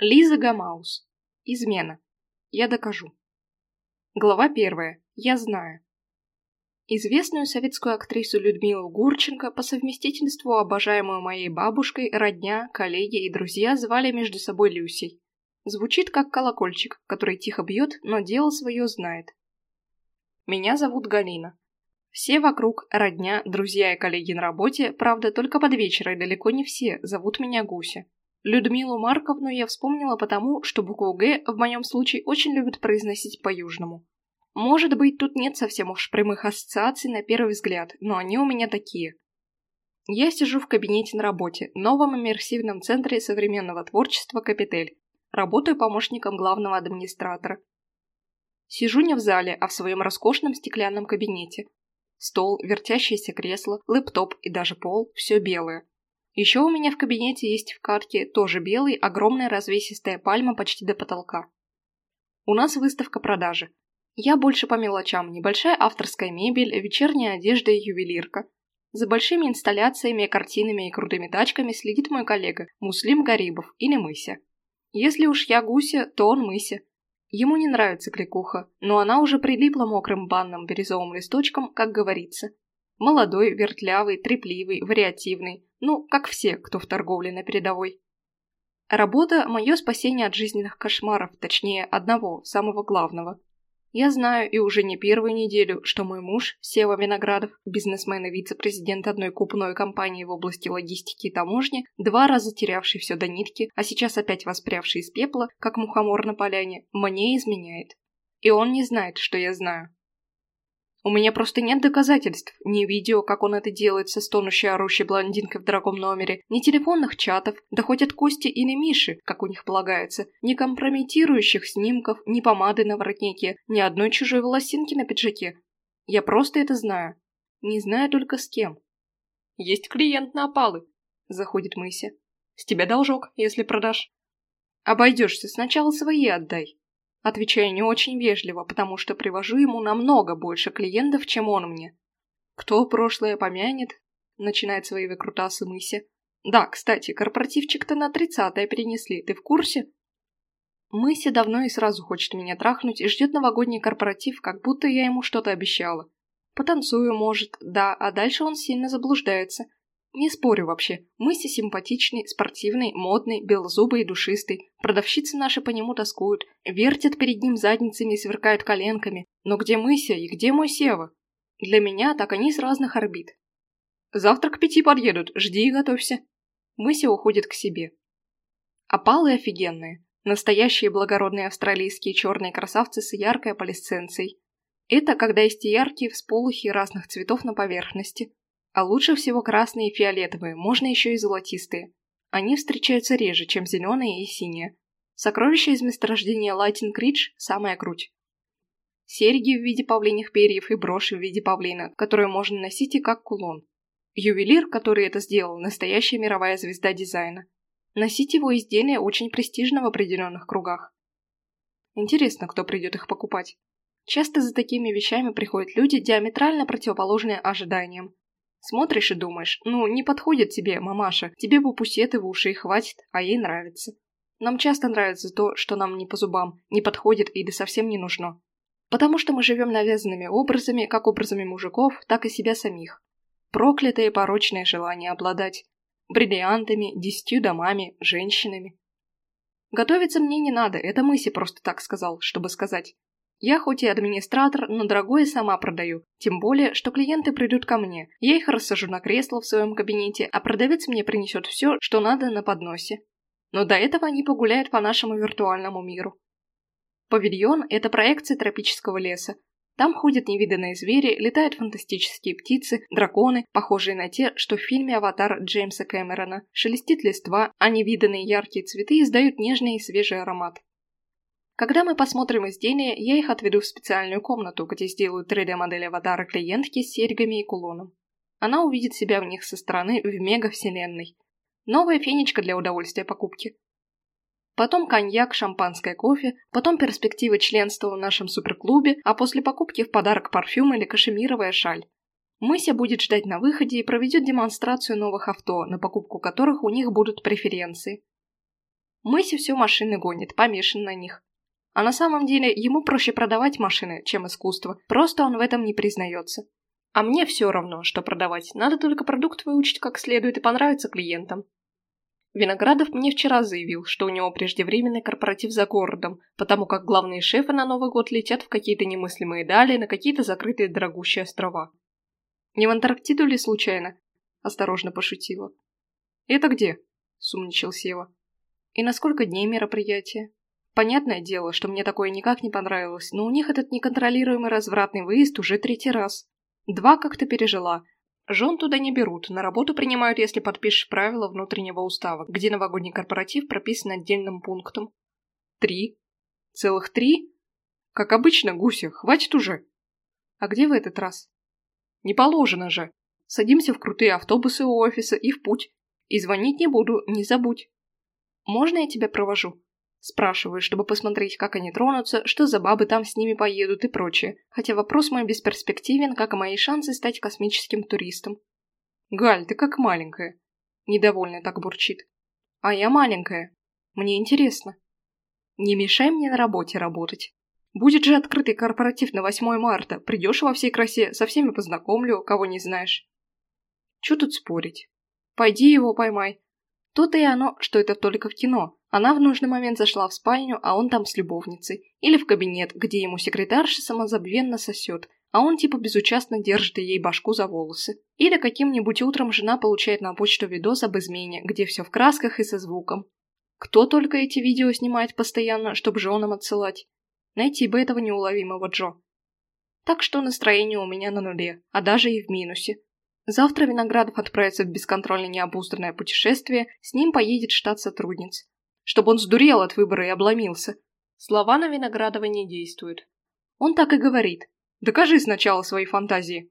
Лиза Гамаус. Измена. Я докажу. Глава первая. Я знаю. Известную советскую актрису Людмилу Гурченко, по совместительству обожаемую моей бабушкой, родня, коллеги и друзья звали между собой Люсей. Звучит как колокольчик, который тихо бьет, но дело свое знает. Меня зовут Галина. Все вокруг, родня, друзья и коллеги на работе, правда, только под вечер и далеко не все, зовут меня Гуся. Людмилу Марковну я вспомнила потому, что букву «Г» в моем случае очень любят произносить по-южному. Может быть, тут нет совсем уж прямых ассоциаций на первый взгляд, но они у меня такие. Я сижу в кабинете на работе, новом иммерсивном центре современного творчества «Капитель». Работаю помощником главного администратора. Сижу не в зале, а в своем роскошном стеклянном кабинете. Стол, вертящееся кресло, лэптоп и даже пол – все белое. Еще у меня в кабинете есть в карте, тоже белый, огромная развесистая пальма почти до потолка. У нас выставка продажи. Я больше по мелочам, небольшая авторская мебель, вечерняя одежда и ювелирка. За большими инсталляциями, картинами и крутыми тачками следит мой коллега Муслим Гарибов или Мыся. Если уж я Гуся, то он Мыся. Ему не нравится кликуха, но она уже прилипла мокрым банным бирюзовым листочком, как говорится. Молодой, вертлявый, трепливый, вариативный, ну, как все, кто в торговле на передовой. Работа – мое спасение от жизненных кошмаров, точнее, одного, самого главного. Я знаю и уже не первую неделю, что мой муж, Сева Виноградов, бизнесмен и вице-президент одной купной компании в области логистики и таможни, два раза терявший все до нитки, а сейчас опять воспрявший из пепла, как мухомор на поляне, мне изменяет. И он не знает, что я знаю. У меня просто нет доказательств, ни видео, как он это делает со стонущей орущей блондинкой в дорогом номере, ни телефонных чатов, да хоть от Кости или Миши, как у них полагается, ни компрометирующих снимков, ни помады на воротнике, ни одной чужой волосинки на пиджаке. Я просто это знаю. Не знаю только с кем. Есть клиент на опалы. Заходит Мыся. С тебя должок, если продашь. Обойдешься, сначала свои отдай. Отвечаю не очень вежливо, потому что привожу ему намного больше клиентов, чем он мне. Кто прошлое помянет? Начинает свои выкрутасы Мыся. Да, кстати, корпоративчик-то на тридцатое перенесли, ты в курсе? Мыся давно и сразу хочет меня трахнуть и ждет новогодний корпоратив, как будто я ему что-то обещала. Потанцую, может, да, а дальше он сильно заблуждается. Не спорю вообще, Мыси симпатичный, спортивный, модный, белозубый и душистый. Продавщицы наши по нему тоскуют, вертят перед ним задницами и сверкают коленками. Но где Мыся и где мой Сева? Для меня так они с разных орбит. Завтра к пяти подъедут, жди и готовься. Мыся уходит к себе. Опалы офигенные. Настоящие благородные австралийские черные красавцы с яркой аполисценцией. Это когда есть яркие всполухи разных цветов на поверхности. А лучше всего красные и фиолетовые, можно еще и золотистые. Они встречаются реже, чем зеленые и синие. Сокровище из месторождения Лайтинг Кридж – самая круть. Серьги в виде павлиних перьев и броши в виде павлина, которые можно носить и как кулон. Ювелир, который это сделал, настоящая мировая звезда дизайна. Носить его изделия очень престижно в определенных кругах. Интересно, кто придет их покупать. Часто за такими вещами приходят люди, диаметрально противоположные ожиданиям. Смотришь и думаешь, ну, не подходит тебе, мамаша, тебе бы пусеты в уши и хватит, а ей нравится. Нам часто нравится то, что нам не по зубам, не подходит или совсем не нужно. Потому что мы живем навязанными образами, как образами мужиков, так и себя самих. Проклятое порочное желание обладать бриллиантами, десятью домами, женщинами. Готовиться мне не надо, это Мыси просто так сказал, чтобы сказать. Я хоть и администратор, но дорогое сама продаю. Тем более, что клиенты придут ко мне. Я их рассажу на кресло в своем кабинете, а продавец мне принесет все, что надо на подносе. Но до этого они погуляют по нашему виртуальному миру. Павильон – это проекция тропического леса. Там ходят невиданные звери, летают фантастические птицы, драконы, похожие на те, что в фильме «Аватар» Джеймса Кэмерона. Шелестит листва, а невиданные яркие цветы издают нежный и свежий аромат. Когда мы посмотрим изделия, я их отведу в специальную комнату, где сделаю 3D-модель аватара клиентки с серьгами и кулоном. Она увидит себя в них со стороны в мега-вселенной. Новая фенечка для удовольствия покупки. Потом коньяк, шампанское кофе, потом перспектива членства в нашем суперклубе, а после покупки в подарок парфюм или кашемировая шаль. Мыся будет ждать на выходе и проведет демонстрацию новых авто, на покупку которых у них будут преференции. Мэйси все машины гонит, помешан на них. А на самом деле ему проще продавать машины, чем искусство, просто он в этом не признается. А мне все равно, что продавать, надо только продукт выучить как следует и понравиться клиентам. Виноградов мне вчера заявил, что у него преждевременный корпоратив за городом, потому как главные шефы на Новый год летят в какие-то немыслимые дали на какие-то закрытые дорогущие острова. Не в Антарктиду ли случайно? Осторожно пошутила. «Это где?» – сумничал Сева. «И на сколько дней мероприятие?» Понятное дело, что мне такое никак не понравилось, но у них этот неконтролируемый развратный выезд уже третий раз. Два как-то пережила. Жен туда не берут, на работу принимают, если подпишешь правила внутреннего устава, где новогодний корпоратив прописан отдельным пунктом. Три. Целых три? Как обычно, Гуся, хватит уже. А где в этот раз? Не положено же. Садимся в крутые автобусы у офиса и в путь. И звонить не буду, не забудь. Можно я тебя провожу? Спрашиваю, чтобы посмотреть, как они тронутся, что за бабы там с ними поедут и прочее, хотя вопрос мой бесперспективен, как и мои шансы стать космическим туристом. «Галь, ты как маленькая!» Недовольно так бурчит. «А я маленькая. Мне интересно. Не мешай мне на работе работать. Будет же открытый корпоратив на 8 марта. Придешь во всей красе, со всеми познакомлю, кого не знаешь. Чё тут спорить? Пойди его поймай. То-то и оно, что это только в кино. Она в нужный момент зашла в спальню, а он там с любовницей. Или в кабинет, где ему секретарша самозабвенно сосет, а он типа безучастно держит ей башку за волосы. Или каким-нибудь утром жена получает на почту видос об измене, где все в красках и со звуком. Кто только эти видео снимает постоянно, чтобы женам отсылать? Найти бы этого неуловимого Джо. Так что настроение у меня на нуле, а даже и в минусе. Завтра Виноградов отправится в бесконтрольно необузданное путешествие, с ним поедет штат сотрудниц чтобы он сдурел от выбора и обломился. Слова на Виноградова не действуют. Он так и говорит. Докажи сначала свои фантазии.